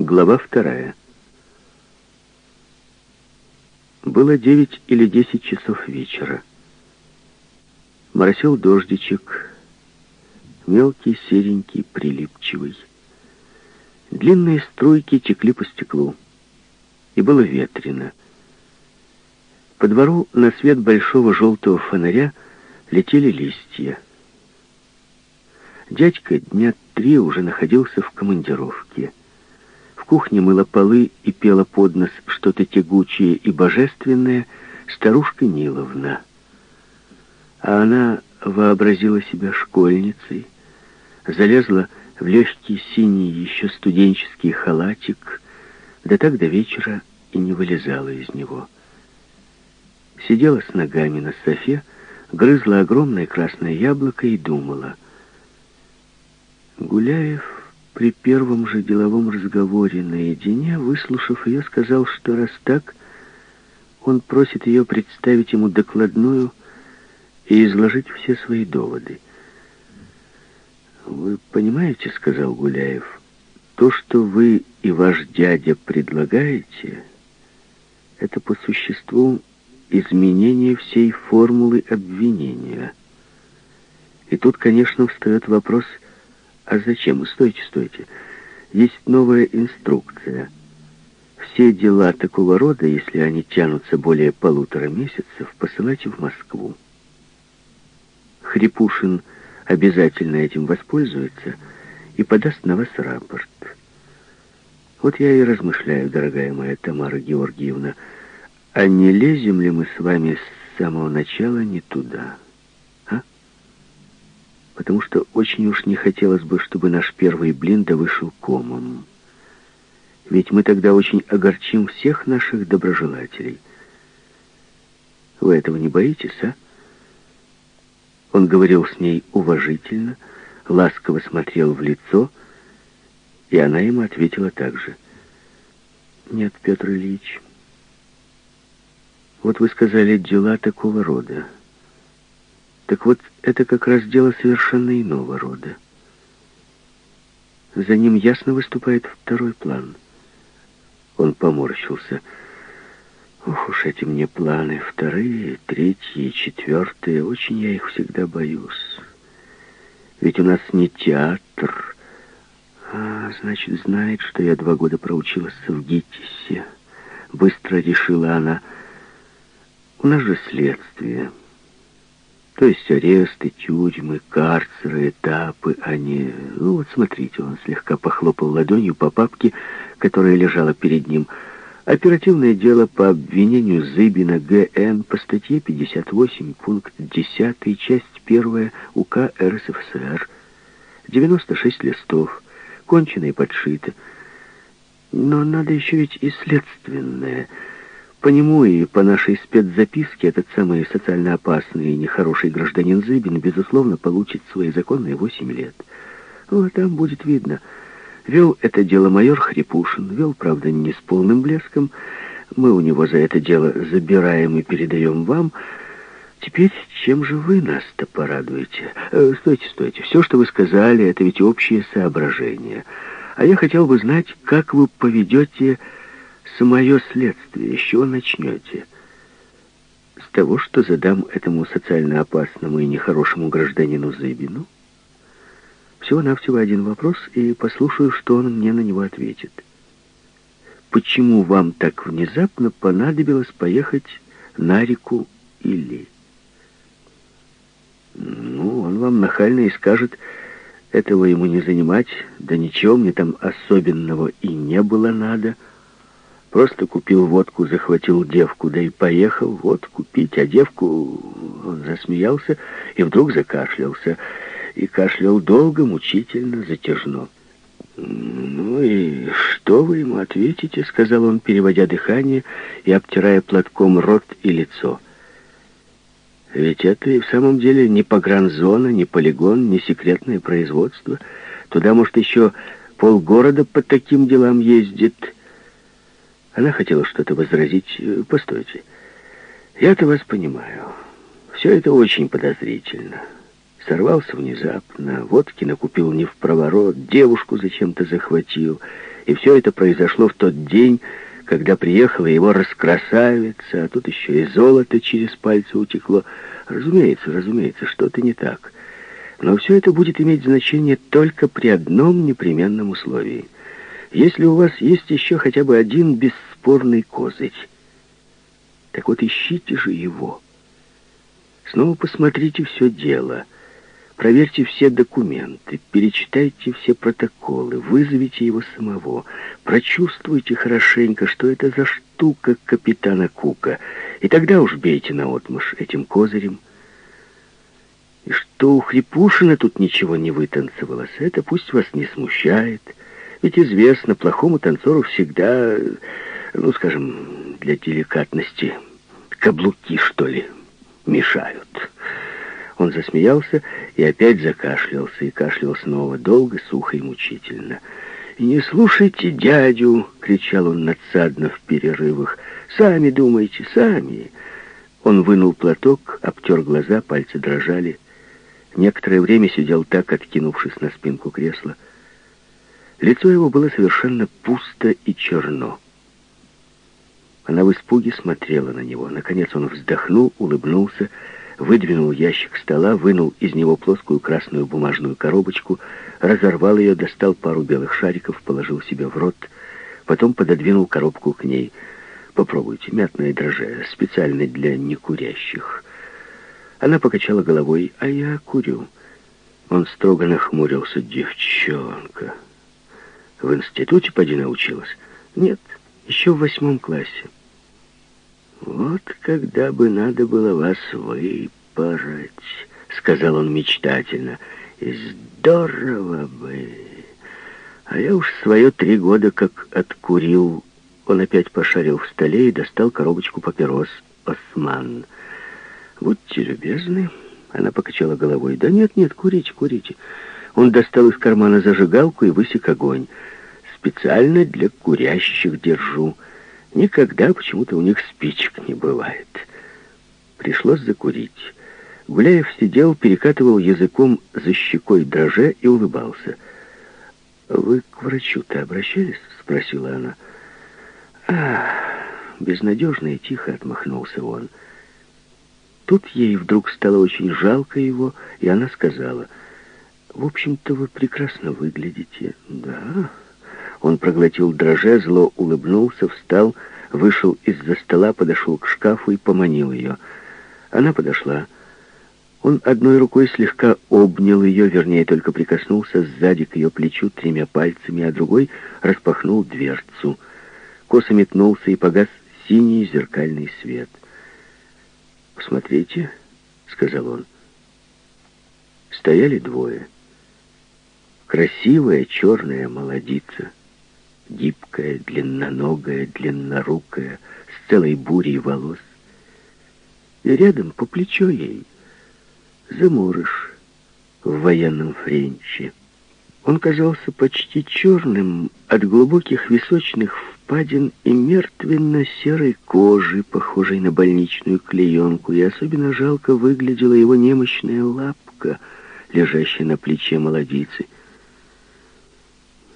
Глава вторая. Было девять или десять часов вечера. Моросил дождичек, мелкий, серенький, прилипчивый. Длинные струйки текли по стеклу, и было ветрено. По двору на свет большого желтого фонаря летели листья. Дядька дня три уже находился в командировке кухне мыла полы и пела под нос что-то тягучее и божественное старушка Ниловна. А она вообразила себя школьницей, залезла в легкий синий еще студенческий халатик, да так до вечера и не вылезала из него. Сидела с ногами на софе, грызла огромное красное яблоко и думала. Гуляев при первом же деловом разговоре наедине, выслушав ее, сказал, что раз так, он просит ее представить ему докладную и изложить все свои доводы. «Вы понимаете, — сказал Гуляев, — то, что вы и ваш дядя предлагаете, это по существу изменение всей формулы обвинения. И тут, конечно, встает вопрос — а зачем? Стойте, стойте. Есть новая инструкция. Все дела такого рода, если они тянутся более полутора месяцев, посылайте в Москву. Хрипушин обязательно этим воспользуется и подаст на вас рапорт. Вот я и размышляю, дорогая моя Тамара Георгиевна, а не лезем ли мы с вами с самого начала не туда?» Потому что очень уж не хотелось бы, чтобы наш первый блин да вышел комом. Ведь мы тогда очень огорчим всех наших доброжелателей. Вы этого не боитесь, а? Он говорил с ней уважительно, ласково смотрел в лицо, и она ему ответила так же. «Нет, Петр Ильич, вот вы сказали дела такого рода». Так вот, это как раз дело совершенно иного рода. За ним ясно выступает второй план. Он поморщился. Ух уж эти мне планы, вторые, третьи, четвертые, очень я их всегда боюсь. Ведь у нас не театр, а, значит, знает, что я два года проучилась в ГИТИСе. Быстро решила она. У нас же следствие. То есть аресты, тюрьмы, карцеры, этапы, они... Ну вот смотрите, он слегка похлопал ладонью по папке, которая лежала перед ним. Оперативное дело по обвинению Зыбина ГН по статье 58, пункт 10, часть 1 УК РСФСР. 96 листов, кончено и подшито. Но надо еще ведь и следственное... По нему и по нашей спецзаписке этот самый социально опасный и нехороший гражданин Зыбин, безусловно, получит свои законные восемь лет. Ну, а там будет видно. Вел это дело майор Хрипушин, вел, правда, не с полным блеском. Мы у него за это дело забираем и передаем вам. Теперь чем же вы нас-то порадуете? Э, стойте, стойте. Все, что вы сказали, это ведь общее соображение. А я хотел бы знать, как вы поведете самое следствие, с чего начнете? С того, что задам этому социально опасному и нехорошему гражданину Зыбину? Всего-навсего один вопрос, и послушаю, что он мне на него ответит. Почему вам так внезапно понадобилось поехать на реку Или? Ну, он вам нахально и скажет, этого ему не занимать, да ничего мне там особенного и не было надо — Просто купил водку, захватил девку, да и поехал водку пить, а девку... Он засмеялся и вдруг закашлялся. И кашлял долго, мучительно, затяжно. «Ну и что вы ему ответите?» — сказал он, переводя дыхание и обтирая платком рот и лицо. «Ведь это и в самом деле не погранзона, не полигон, не секретное производство. Туда, может, еще полгорода по таким делам ездит». Она хотела что-то возразить. Э, «Постойте, я-то вас понимаю. Все это очень подозрительно. Сорвался внезапно, водки накупил не в проворот, девушку зачем-то захватил. И все это произошло в тот день, когда приехала его раскрасавица, а тут еще и золото через пальцы утекло. Разумеется, разумеется, что-то не так. Но все это будет иметь значение только при одном непременном условии. Если у вас есть еще хотя бы один бесспорный козырь, так вот ищите же его. Снова посмотрите все дело — Проверьте все документы, перечитайте все протоколы, вызовите его самого, прочувствуйте хорошенько, что это за штука капитана Кука, и тогда уж бейте наотмашь этим козырем. И что у Хрипушина тут ничего не вытанцевалось, это пусть вас не смущает, ведь известно, плохому танцору всегда, ну, скажем, для деликатности, каблуки, что ли, мешают». Он засмеялся и опять закашлялся, и кашлял снова долго, сухо и мучительно. «И не слушайте дядю!» — кричал он надсадно в перерывах. «Сами думайте, сами!» Он вынул платок, обтер глаза, пальцы дрожали. Некоторое время сидел так, откинувшись на спинку кресла. Лицо его было совершенно пусто и черно. Она в испуге смотрела на него. Наконец он вздохнул, улыбнулся, выдвинул ящик стола, вынул из него плоскую красную бумажную коробочку, разорвал ее, достал пару белых шариков, положил себе в рот, потом пододвинул коробку к ней. «Попробуйте, мятное дрожжи, специально для некурящих». Она покачала головой, а я курю. Он строго нахмурился. «Девчонка, в институте поди научилась?» «Нет, еще в восьмом классе». «Вот когда бы надо было вас выпороть», — сказал он мечтательно, — «и здорово бы. А я уж свое три года как откурил». Он опять пошарил в столе и достал коробочку папирос «Осман». «Будьте любезны». Она покачала головой. «Да нет, нет, курите, курите». Он достал из кармана зажигалку и высек огонь. «Специально для курящих держу». Никогда почему-то у них спичек не бывает. Пришлось закурить. Гуляев сидел, перекатывал языком за щекой дроже и улыбался. «Вы к врачу-то обращались?» — спросила она. «Ах!» — безнадежно и тихо отмахнулся он. Тут ей вдруг стало очень жалко его, и она сказала, «В общем-то, вы прекрасно выглядите». «Да?» Он проглотил дроже, зло улыбнулся, встал, вышел из-за стола, подошел к шкафу и поманил ее. Она подошла. Он одной рукой слегка обнял ее, вернее, только прикоснулся сзади к ее плечу тремя пальцами, а другой распахнул дверцу. Косо метнулся и погас синий зеркальный свет. «Посмотрите», — сказал он. Стояли двое. Красивая черная молодица — гибкая, длинноногая, длиннорукая, с целой бурей волос. И рядом по плечо ей заморыш в военном френче. Он казался почти черным от глубоких височных впадин и мертвенно-серой кожи, похожей на больничную клеенку, и особенно жалко выглядела его немощная лапка, лежащая на плече молодицы.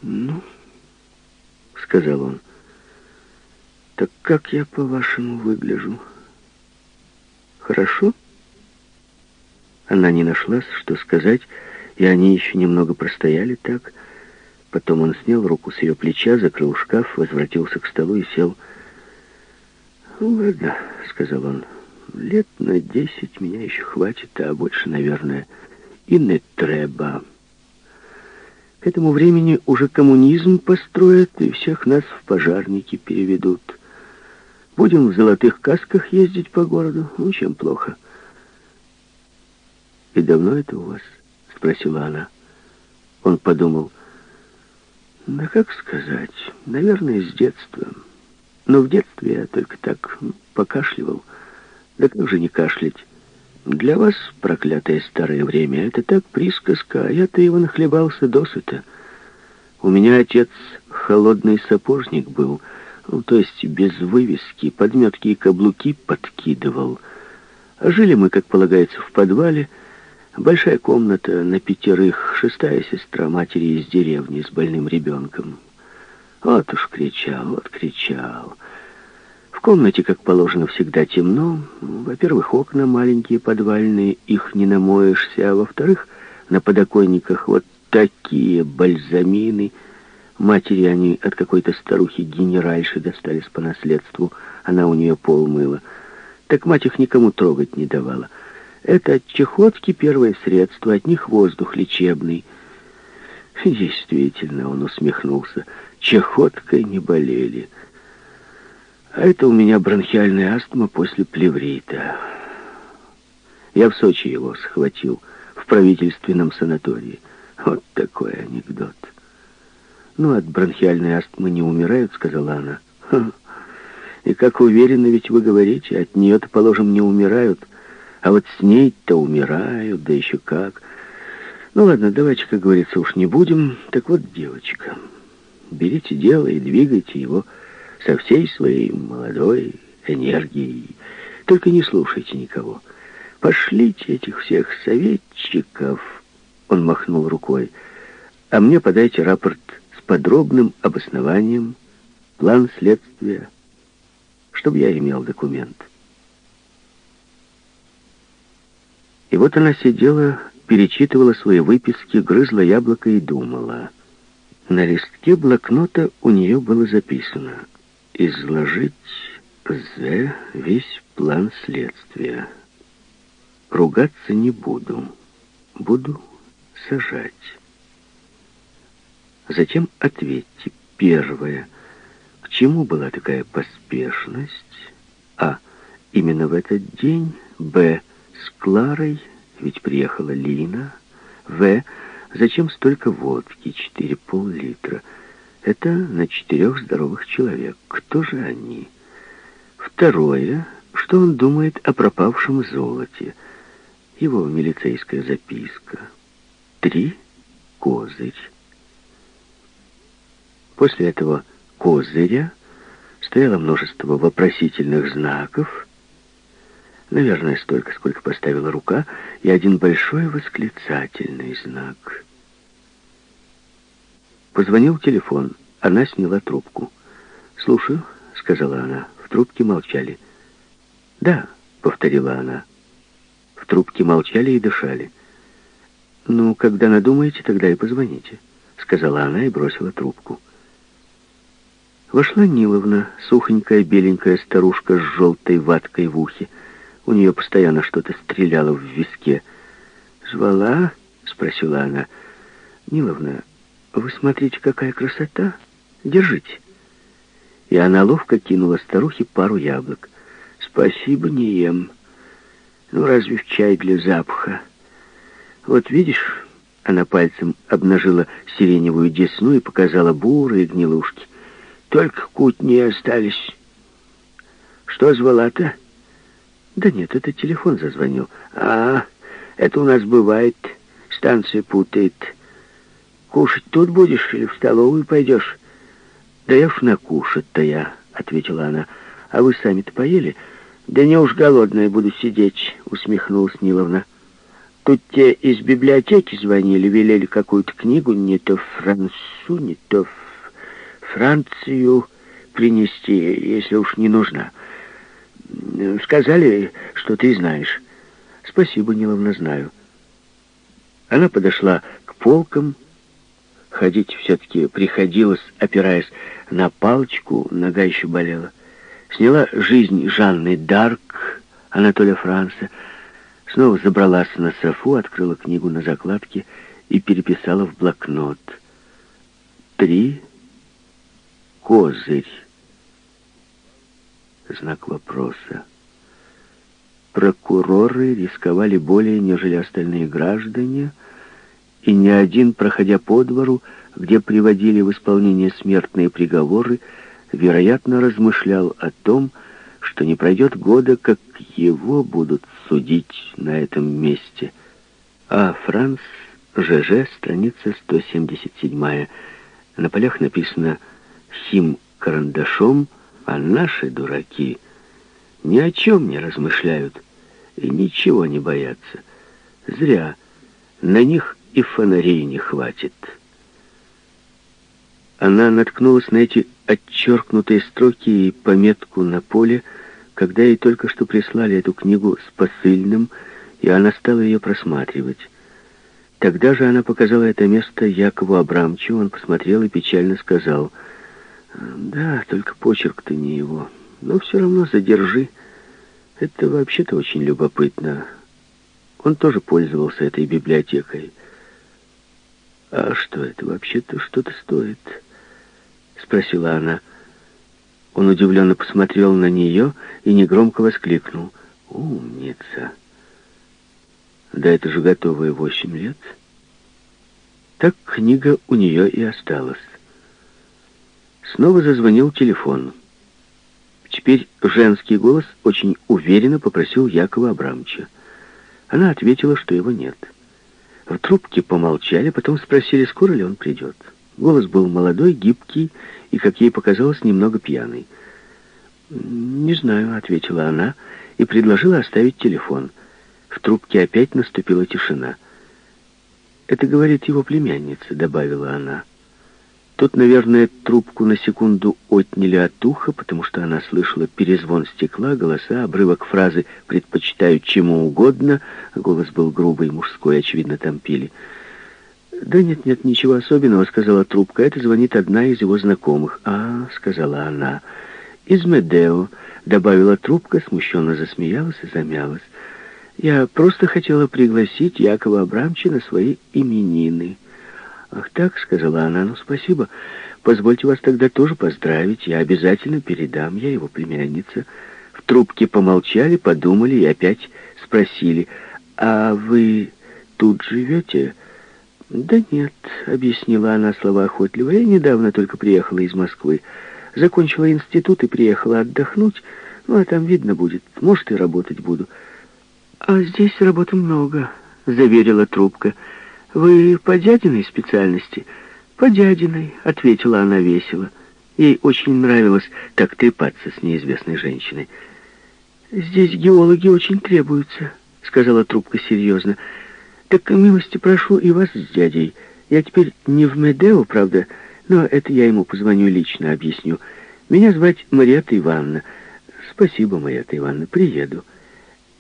«Ну...» сказал он. «Так как я, по-вашему, выгляжу? Хорошо?» Она не нашлась, что сказать, и они еще немного простояли так. Потом он снял руку с ее плеча, закрыл шкаф, возвратился к столу и сел. «Ну, ладно», — сказал он, — «лет на десять меня еще хватит, а больше, наверное, и не треба». К этому времени уже коммунизм построят и всех нас в пожарники переведут. Будем в золотых касках ездить по городу, ну, чем плохо. «И давно это у вас?» — спросила она. Он подумал, да как сказать, наверное, с детства. Но в детстве я только так покашливал. Да как же не кашлять? Для вас, проклятое старое время, это так присказка, а я-то его нахлебался досыта. У меня отец холодный сапожник был, ну, то есть без вывески, подметки и каблуки подкидывал. А жили мы, как полагается, в подвале, Большая комната на пятерых, шестая сестра матери из деревни с больным ребенком. Вот уж кричал, вот кричал. Комнате, как положено, всегда темно. Во-первых, окна маленькие, подвальные, их не намоешься, а во-вторых, на подоконниках вот такие бальзамины. Матери они от какой-то старухи-генеральши достались по наследству. Она у нее пол. Так мать их никому трогать не давала. Это от чехотки первое средство, от них воздух лечебный. Действительно, он усмехнулся. Чехоткой не болели. А это у меня бронхиальная астма после плеврита. Я в Сочи его схватил, в правительственном санатории. Вот такой анекдот. «Ну, от бронхиальной астмы не умирают», — сказала она. «И как уверенно ведь вы говорите, от нее-то, положим, не умирают». А вот с ней-то умирают, да еще как. Ну ладно, давайте, как говорится, уж не будем. Так вот, девочка, берите дело и двигайте его со всей своей молодой энергией. Только не слушайте никого. Пошлите этих всех советчиков, он махнул рукой, а мне подайте рапорт с подробным обоснованием, план следствия, чтобы я имел документ. И вот она сидела, перечитывала свои выписки, грызла яблоко и думала. На листке блокнота у нее было записано «Изложить З весь план следствия. Ругаться не буду, буду сажать». Затем ответьте. Первое. К чему была такая поспешность? А. Именно в этот день. Б. С Кларой ведь приехала Лина. В. Зачем столько водки? Четыре пол-литра. Это на четырех здоровых человек. Кто же они? Второе. Что он думает о пропавшем золоте? Его милицейская записка. Три. Козырь. После этого козыря стояло множество вопросительных знаков, Наверное, столько, сколько поставила рука, и один большой восклицательный знак. Позвонил телефон. Она сняла трубку. «Слушаю», — сказала она. В трубке молчали. «Да», — повторила она. В трубке молчали и дышали. «Ну, когда надумаете, тогда и позвоните», — сказала она и бросила трубку. Вошла Ниловна, сухонькая беленькая старушка с желтой ваткой в ухе. У нее постоянно что-то стреляло в виске. «Звала?» — спросила она. «Ниловна, вы смотрите, какая красота. Держите». И она ловко кинула старухе пару яблок. «Спасибо, не ем. Ну, разве в чай для запаха? Вот видишь...» Она пальцем обнажила сиреневую десну и показала бурые гнилушки. «Только кутни остались. Что звала-то?» Да нет, это телефон зазвонил. А, это у нас бывает. Станция путает. Кушать тут будешь или в столовую пойдешь? Да я уж накушать-то я, ответила она. А вы сами-то поели? Да не уж голодная буду сидеть, усмехнулась Ниловна. Тут те из библиотеки звонили, велели какую-то книгу, не то францу, не то Францию принести, если уж не нужна. Сказали, что ты знаешь. Спасибо, Ниловна, знаю. Она подошла к полкам. Ходить все-таки приходилось, опираясь на палочку, нога еще болела. Сняла «Жизнь Жанны Дарк» Анатолия Франца. Снова забралась на софу, открыла книгу на закладке и переписала в блокнот. Три. Козырь знак вопроса. Прокуроры рисковали более, нежели остальные граждане, и ни один, проходя по двору, где приводили в исполнение смертные приговоры, вероятно, размышлял о том, что не пройдет года, как его будут судить на этом месте. А Франц ЖЖ, страница 177. На полях написано «Хим карандашом», а наши дураки ни о чем не размышляют и ничего не боятся. Зря. На них и фонарей не хватит. Она наткнулась на эти отчеркнутые строки и пометку на поле, когда ей только что прислали эту книгу с посыльным, и она стала ее просматривать. Тогда же она показала это место Якову Абрамчу, он посмотрел и печально сказал, «Да, только почерк-то не его, но все равно задержи. Это вообще-то очень любопытно. Он тоже пользовался этой библиотекой. А что это вообще-то что-то стоит?» Спросила она. Он удивленно посмотрел на нее и негромко воскликнул. «Умница!» Да это же готовые восемь лет. Так книга у нее и осталась. Снова зазвонил телефон. Теперь женский голос очень уверенно попросил Якова Абрамовича. Она ответила, что его нет. В трубке помолчали, потом спросили, скоро ли он придет. Голос был молодой, гибкий и, как ей показалось, немного пьяный. «Не знаю», — ответила она и предложила оставить телефон — в трубке опять наступила тишина. «Это, говорит, его племянница», — добавила она. Тут, наверное, трубку на секунду отняли от уха, потому что она слышала перезвон стекла, голоса, обрывок фразы «предпочитаю чему угодно». Голос был грубый, мужской, очевидно, там пили. «Да нет-нет, ничего особенного», — сказала трубка. «Это звонит одна из его знакомых». «А», — сказала она. «Из Медео», — добавила трубка, смущенно засмеялась и замялась. Я просто хотела пригласить Якова Абрамовича на свои именины. Ах так, сказала она, ну спасибо. Позвольте вас тогда тоже поздравить. Я обязательно передам, я его племянница. В трубке помолчали, подумали и опять спросили, а вы тут живете? Да нет, объяснила она слова охотливо. Я недавно только приехала из Москвы. Закончила институт и приехала отдохнуть. Ну, а там видно будет. Может, и работать буду. «А здесь работы много», — заверила трубка. «Вы по дядиной специальности?» «По дядиной», — ответила она весело. Ей очень нравилось так трепаться с неизвестной женщиной. «Здесь геологи очень требуются», — сказала трубка серьезно. «Так милости прошу и вас с дядей. Я теперь не в Медео, правда, но это я ему позвоню лично, объясню. Меня звать Мариетта Ивановна. Спасибо, Мариетта Ивановна, приеду».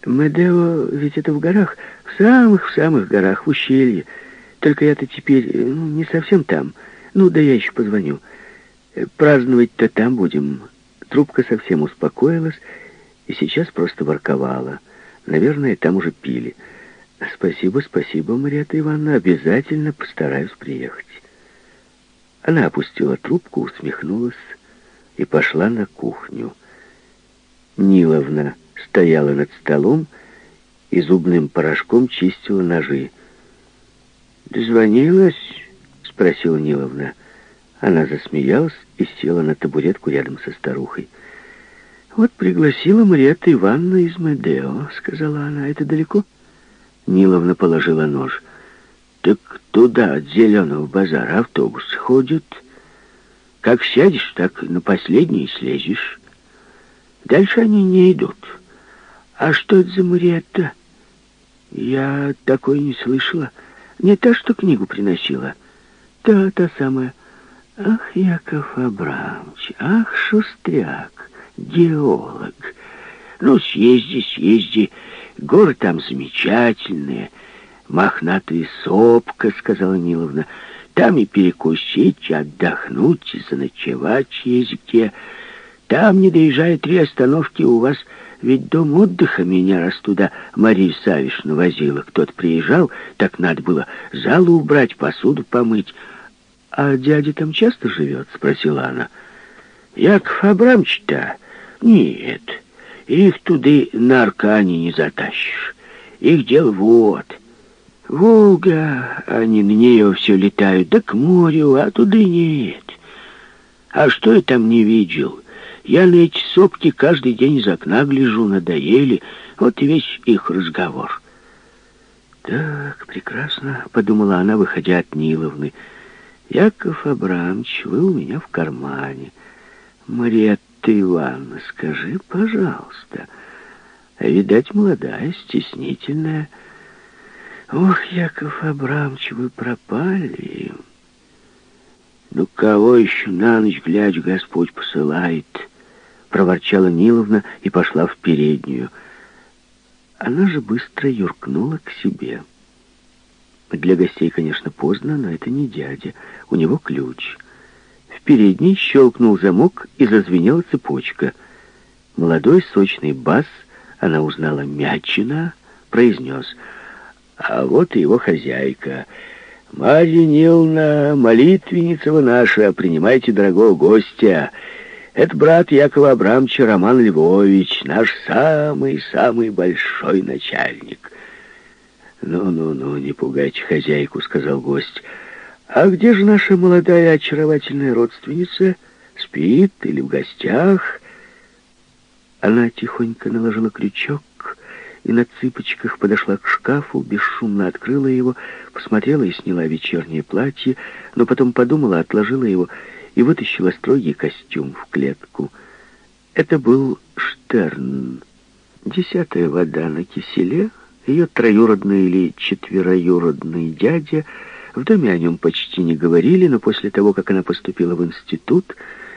Медео ведь это в горах, в самых-самых горах, в ущелье. Только я-то теперь ну, не совсем там. Ну, да я еще позвоню. Праздновать-то там будем. Трубка совсем успокоилась и сейчас просто ворковала. Наверное, там уже пили. Спасибо, спасибо, Марията Ивановна. Обязательно постараюсь приехать. Она опустила трубку, усмехнулась и пошла на кухню. Ниловна стояла над столом и зубным порошком чистила ножи. «Дозвонилась?» — спросила Ниловна. Она засмеялась и села на табуретку рядом со старухой. «Вот пригласила Мариетта Ивановна из Медео», — сказала она. «Это далеко?» Ниловна положила нож. «Так туда, от Зеленого базара, автобус ходит. Как сядешь, так на последний слезешь. Дальше они не идут». «А что это за Мариетта?» «Я такой не слышала. Не та, что книгу приносила. Та, та самая. Ах, Яков Абрамович, ах, шустряк, геолог. Ну, съезди, съезди. Горы там замечательные. Мохнатые сопка, сказала Ниловна. Там и перекусить, и отдохнуть, и заночевать есть где. Там, не доезжая три остановки, у вас ведь дом отдыха меня, раз туда Мария Савишна возила. Кто-то приезжал, так надо было залу убрать, посуду помыть. «А дядя там часто живет?» — спросила она. «Яков Абрамович-то? Нет, их туды на аркане не затащишь. Их дело вот. Волга, они на нее все летают, да к морю, а туда нет. А что я там не видел?» Я на эти сопки каждый день из окна гляжу, надоели. Вот и весь их разговор. «Так, прекрасно», — подумала она, выходя от Ниловны. «Яков Абрамович, вы у меня в кармане. Мариетта Ивановна, скажи, пожалуйста. А видать, молодая, стеснительная. Ох, Яков Абрамович, вы пропали. Ну, кого еще на ночь глядя Господь посылает? Проворчала Ниловна и пошла в переднюю. Она же быстро юркнула к себе. Для гостей, конечно, поздно, но это не дядя. У него ключ. В передней щелкнул замок и зазвенела цепочка. Молодой сочный бас, она узнала Мячина, произнес — а вот и его хозяйка. Марья Ниловна, молитвенница вы наша, принимайте дорогого гостя. Это брат Якова Абрамовича Роман Львович, наш самый-самый большой начальник. «Ну-ну-ну, не пугайте хозяйку», — сказал гость. «А где же наша молодая очаровательная родственница? Спит или в гостях?» Она тихонько наложила крючок и на цыпочках подошла к шкафу, бесшумно открыла его, посмотрела и сняла вечернее платье, но потом подумала, отложила его и вытащила строгий костюм в клетку. Это был Штерн. Десятая вода на киселе, ее троюродный или четвероюродный дядя. В доме о нем почти не говорили, но после того, как она поступила в институт,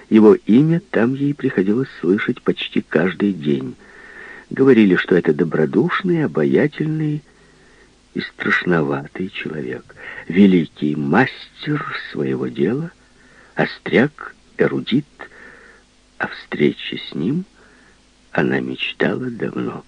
его имя там ей приходилось слышать почти каждый день. Говорили, что это добродушный, обаятельный и страшноватый человек, великий мастер своего дела, остряк, эрудит, о встрече с ним она мечтала давно.